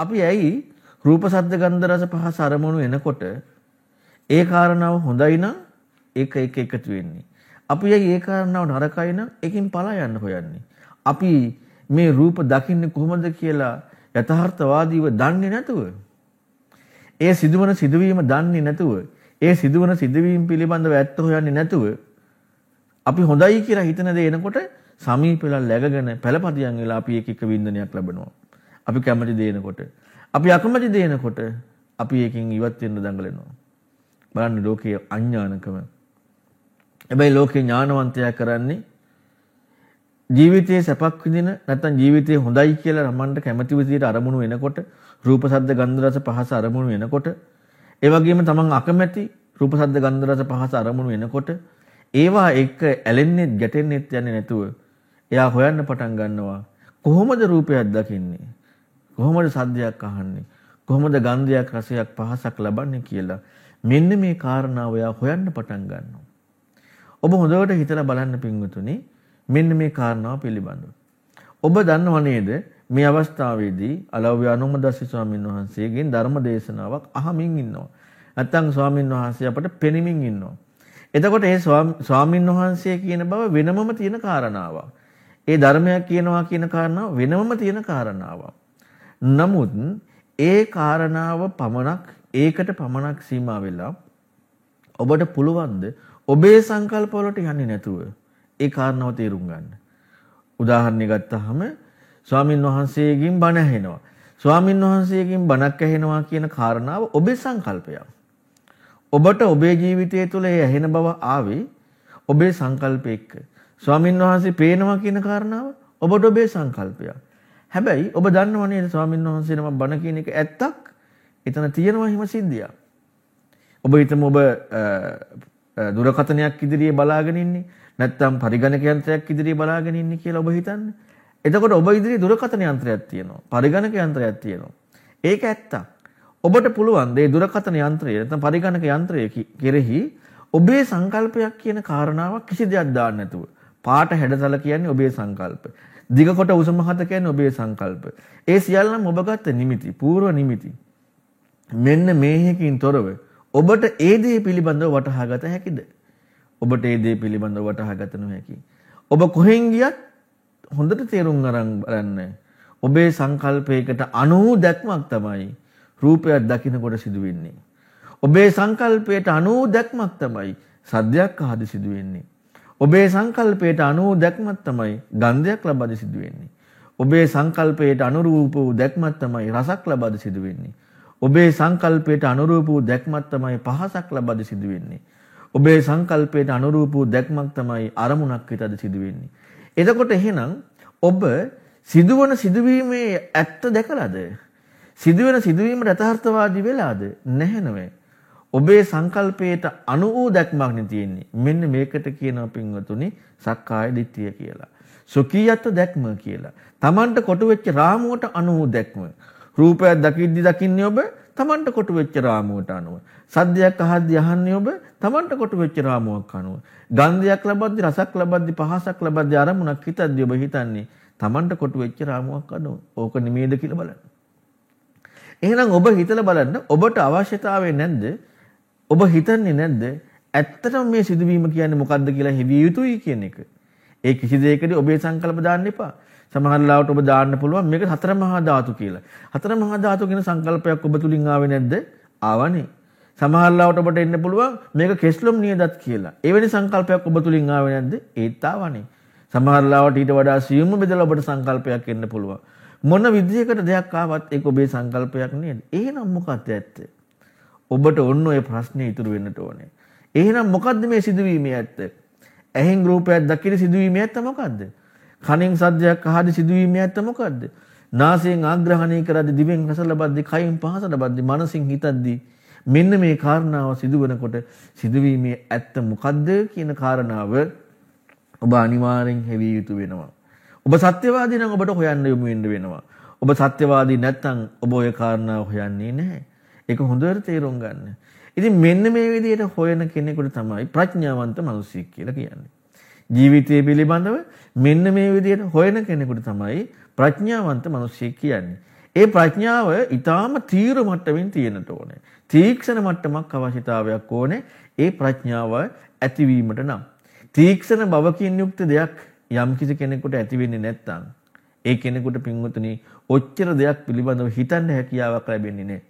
අපි ඇයි රූප ශබ්ද ගන්ධ රස පහස අරමුණු එනකොට ඒ කාරණාව හොඳයි නම් ඒක එක එකතු වෙන්නේ. අපි ඇයි ඒ කාරණාව නරකයි නම් එකකින් පලා යන්න හොයන්නේ. අපි මේ රූප දකින්නේ කොහොමද කියලා යථාර්ථවාදීව දන්නේ නැතුව ඒ සිදුවන සිදුවීම දන්නේ නැතුව ඒ සිදුවන සිදුවීම් පිළිබඳව ඇත්ත හොයන්නේ නැතුව අපි හොඳයි කියලා හිතන දේ එනකොට සමීපෙලා läගගෙන පළපදියම් වෙලා අපි එක එක වින්දනයක් ලබනවා. අපි කැමති දේනකොට අපි අකමැති දේනකොට අපි එකකින් ඉවත් වෙන්න දඟලනවා. බලන්න ලෝකයේ අඥානකම. හැබැයි ලෝකේ ඥානවන්තයා කරන්නේ ජීවිතයේ සැපක් විඳින නැත්නම් ජීවිතේ හොඳයි කියලා රමණ්ඩ කැමති විදිහට අරමුණු වෙනකොට රූප ශබ්ද ගන්ධ රස පහස අරමුණු වෙනකොට ඒ වගේම තමන් අකමැති රූප ශබ්ද ගන්ධ රස පහස අරමුණු වෙනකොට ඒවා එක්ක ඇලෙන්නේ ගැටෙන්නේ යන්නේ නැතුව එයා හොයන්න පටන් ගන්නවා කොහොමද රූපයක් දකින්නේ කොහොමද සද්දයක් අහන්නේ කොහොමද ගන්ධයක් රසයක් පහසක් ලබන්නේ කියලා මෙන්න මේ කාරණාව එයා හොයන්න පටන් ගන්නවා ඔබ හොඳට හිතලා බලන්න පින්වතුනි මෙන්න මේ කාරණාව පිළිබඳව. ඔබ දන්නව නේද මේ අවස්ථාවේදී අලව්‍ය අනුමදස්සි ස්වාමීන් වහන්සේගෙන් ධර්ම දේශනාවක් අහමින් ඉන්නවා. නැත්තම් ස්වාමීන් වහන්සේ අපට පෙනෙමින් ඉන්නවා. එතකොට ඒ ස්වාමීන් වහන්සේ කියන බව වෙනමම තියෙන කාරණාවක්. ඒ ධර්මයක් කියනවා කියන කාරණාව වෙනමම තියෙන කාරණාවක්. නමුත් ඒ කාරණාව පමණක් ඒකට පමණක් සීමා වෙලා ඔබට පුළුවන්ද ඔබේ සංකල්ප වලට යන්නේ නැතුව ඒ කාරණාව තේරුම් ගන්න. උදාහරණයක් ගත්තාම ස්වාමින් වහන්සේගෙන් බණ ඇහෙනවා. ස්වාමින් වහන්සේගෙන් බණක් ඇහෙනවා කියන කාරණාව ඔබේ සංකල්පයක්. ඔබට ඔබේ ජීවිතය තුළ ඒ ඇහෙන බව ආවේ ඔබේ සංකල්ප එක්ක. ස්වාමින් වහන්සේ පේනවා කියන කාරණාව ඔබට ඔබේ සංකල්පයක්. හැබැයි ඔබ දන්නව නේද ස්වාමින් වහන්සේ නම බණ කියන එක ඇත්තක්. එතන තියෙනවා හිම සිද්ධියක්. ඔබ හිතමු ඔබ දුරකථනයක් ඉදිරියේ බලාගෙන ඉන්නේ. නැත්නම් පරිගණක යන්ත්‍රයක් ඉදිරියේ බලාගෙන ඉන්නේ කියලා ඔබ හිතන්නේ. එතකොට ඔබ ඉදිරියේ දුරකථන යන්ත්‍රයක් තියෙනවා. පරිගණක යන්ත්‍රයක් තියෙනවා. ඒක ඇත්තක්. ඔබට පුළුවන් මේ දුරකථන යන්ත්‍රය නැත්නම් පරිගණක යන්ත්‍රය කෙරෙහි ඔබේ සංකල්පයක් කියන කාරණාවක් කිසි දෙයක් දාන්න නැතුව පාට හැඩතල කියන්නේ ඔබේ සංකල්ප. දිග කොට උස මහත කියන්නේ ඔබේ සංකල්ප. ඒ සියල්ලම ඔබ ගත්ත නිමිති, పూర్ව නිමිති. මෙන්න මේහකින් තොරව ඔබට ඒ දේ පිළිබඳව වටහා ගත හැකිද? ඔබට ඒ දේ පිළිබඳව වටහා ගත නොහැකි. ඔබ කොහෙන් ගියත් හොඳට තේරුම් අරන් බලන්න. ඔබේ සංකල්පයකට අනු දැක්මක් තමයි රූපයක් දකිනකොට සිදුවෙන්නේ. ඔබේ සංකල්පයට අනු දැක්මක් තමයි සද්දයක් අහද සිදුවෙන්නේ. ඔබේ සංකල්පයට අනු දැක්මක් තමයි ගන්ධයක් ලබද සිදුවෙන්නේ. ඔබේ සංකල්පයට අනුරූප වූ දැක්මක් තමයි රසක් ලබද සිදුවෙන්නේ. ඔබේ සංකල්පයට අනුරූප වූ දැක්මක් තමයි පහසක් ලබද සිදුවෙන්නේ. ඔබේ සංකල්පයට අනුරූප වූ දැක්මක් තමයි අරමුණක් විතද සිදුවෙන්නේ. එතකොට එහෙනම් ඔබ සිදුවන සිදුවීමේ ඇත්ත දැකලාද? සිදුවෙන සිදුවීම යථාර්ථවාදී වෙලාද? නැහැ නෑ. ඔබේ සංකල්පයට අනු වූ දැක්මක් නේ තියෙන්නේ. මෙන්න මේකට කියනවා පින්වතුනි සක්කාය දිට්ඨිය කියලා. සුඛියත් දැක්ම කියලා. Tamanට කොටු වෙච්ච රාමුවට අනු වූ දැක්ම. රූපයක් දකිද්දි දකින්නේ ඔබ Tamanට කොටු වෙච්ච රාමුවට අනුව. සද්දයක් අහද්දි අහන්නේ ඔබ Tamanට කොටු වෙච්ච රාමුවක් අනුව. ගන්ධයක් ලබද්දි රසක් ලබද්දි පහසක් ලබද්දි අරමුණක් හිතද්දි ඔබ හිතන්නේ Tamanට කොටු වෙච්ච රාමුවක් අනුව. ඕක නිමේද කියලා බලන්න. එහෙනම් ඔබ හිතලා බලන්න ඔබට අවශ්‍යතාවය නැද්ද? ඔබ හිතන්නේ නැද්ද? ඇත්තටම මේ සිදුවීම කියන්නේ මොකද්ද කියලා හෙවිය යුතුයි කියන එක. ඒ කිසි දෙයකදී ඔබේ සංකල්ප දාන්න එපා. සමහර ලාවට ඔබ දාන්න පුළුවන් මේක හතර මහා ධාතු කියලා. හතර මහා ධාතු කියන සංකල්පයක් ඔබ තුලින් ආවේ නැද්ද? ආවනේ. සමහර ලාවට ඔබට එන්න පුළුවන් මේක කෙස්ලොම් නියදත් කියලා. එවැනි සංකල්පයක් ඔබ තුලින් ආවේ නැද්ද? ඒත් ආවනේ. සමහර ලාවට ඊට වඩා සියුම්ව බෙදලා ඔබට සංකල්පයක් එන්න පුළුවන්. මොන විදිහකට දෙයක් ආවත් ඒක ඔබේ සංකල්පයක් නේද? එහෙනම් මොකක්ද ඇත්ත? ඔබට ඔන්න ඔය ප්‍රශ්නේ ඉතුරු වෙන්නට ඕනේ. එහෙනම් මොකද්ද මේ සිදුවීමේ ඇත්ත? ඇහෙන් රූපයක් දකින සිදුවීමේ ඇත්ත මොකද්ද? කනෙන් සද්දයක් අහද්දි සිදුවීමේ ඇත්ත මොකද්ද? නාසයෙන් ආග්‍රහණය කරද්දි දිවෙන් රස ලබද්දි කයින් පහස ලබද්දි මනසින් හිතද්දි මෙන්න මේ කාරණාව සිදුවනකොට සිදුවීමේ ඇත්ත මොකද්ද කියන කාරණාව ඔබ අනිවාර්යෙන් හෙවිය යුතු වෙනවා. ඔබ සත්‍යවාදී නම් ඔබට හොයන්න යොමු වෙන්න වෙනවා. ඔබ සත්‍යවාදී නැත්නම් ඔබ ওই කාරණාව හොයන්නේ නැහැ. ඒක හොඳට තේරුම් ගන්න. ඉතින් මෙන්න මේ විදිහට හොයන කෙනෙකුට තමයි ප්‍රඥාවන්ත මිනිසෙක් කියලා කියන්නේ. ජීවිතය පිළිබඳව මෙන්න මේ විදිහට හොයන කෙනෙකුට තමයි ප්‍රඥාවන්ත මිනිසෙක් කියන්නේ. ඒ ප්‍රඥාව ඊටාම තීව්‍ර මට්ටමින් තියෙන්නට ඕනේ. තීක්ෂණ මට්ටමක් අවශ්‍යතාවයක් ඕනේ ඒ ප්‍රඥාව ඇතිවීමට නම්. තීක්ෂණ බවකින් යුක්ත දෙයක් යම් කිසි කෙනෙකුට ඇති වෙන්නේ නැත්නම් ඒ කෙනෙකුට පින්වතුනි ඔච්චර දෙයක් පිළිබඳව හිතන්න හැකියාවක් ලැබෙන්නේ නැහැ.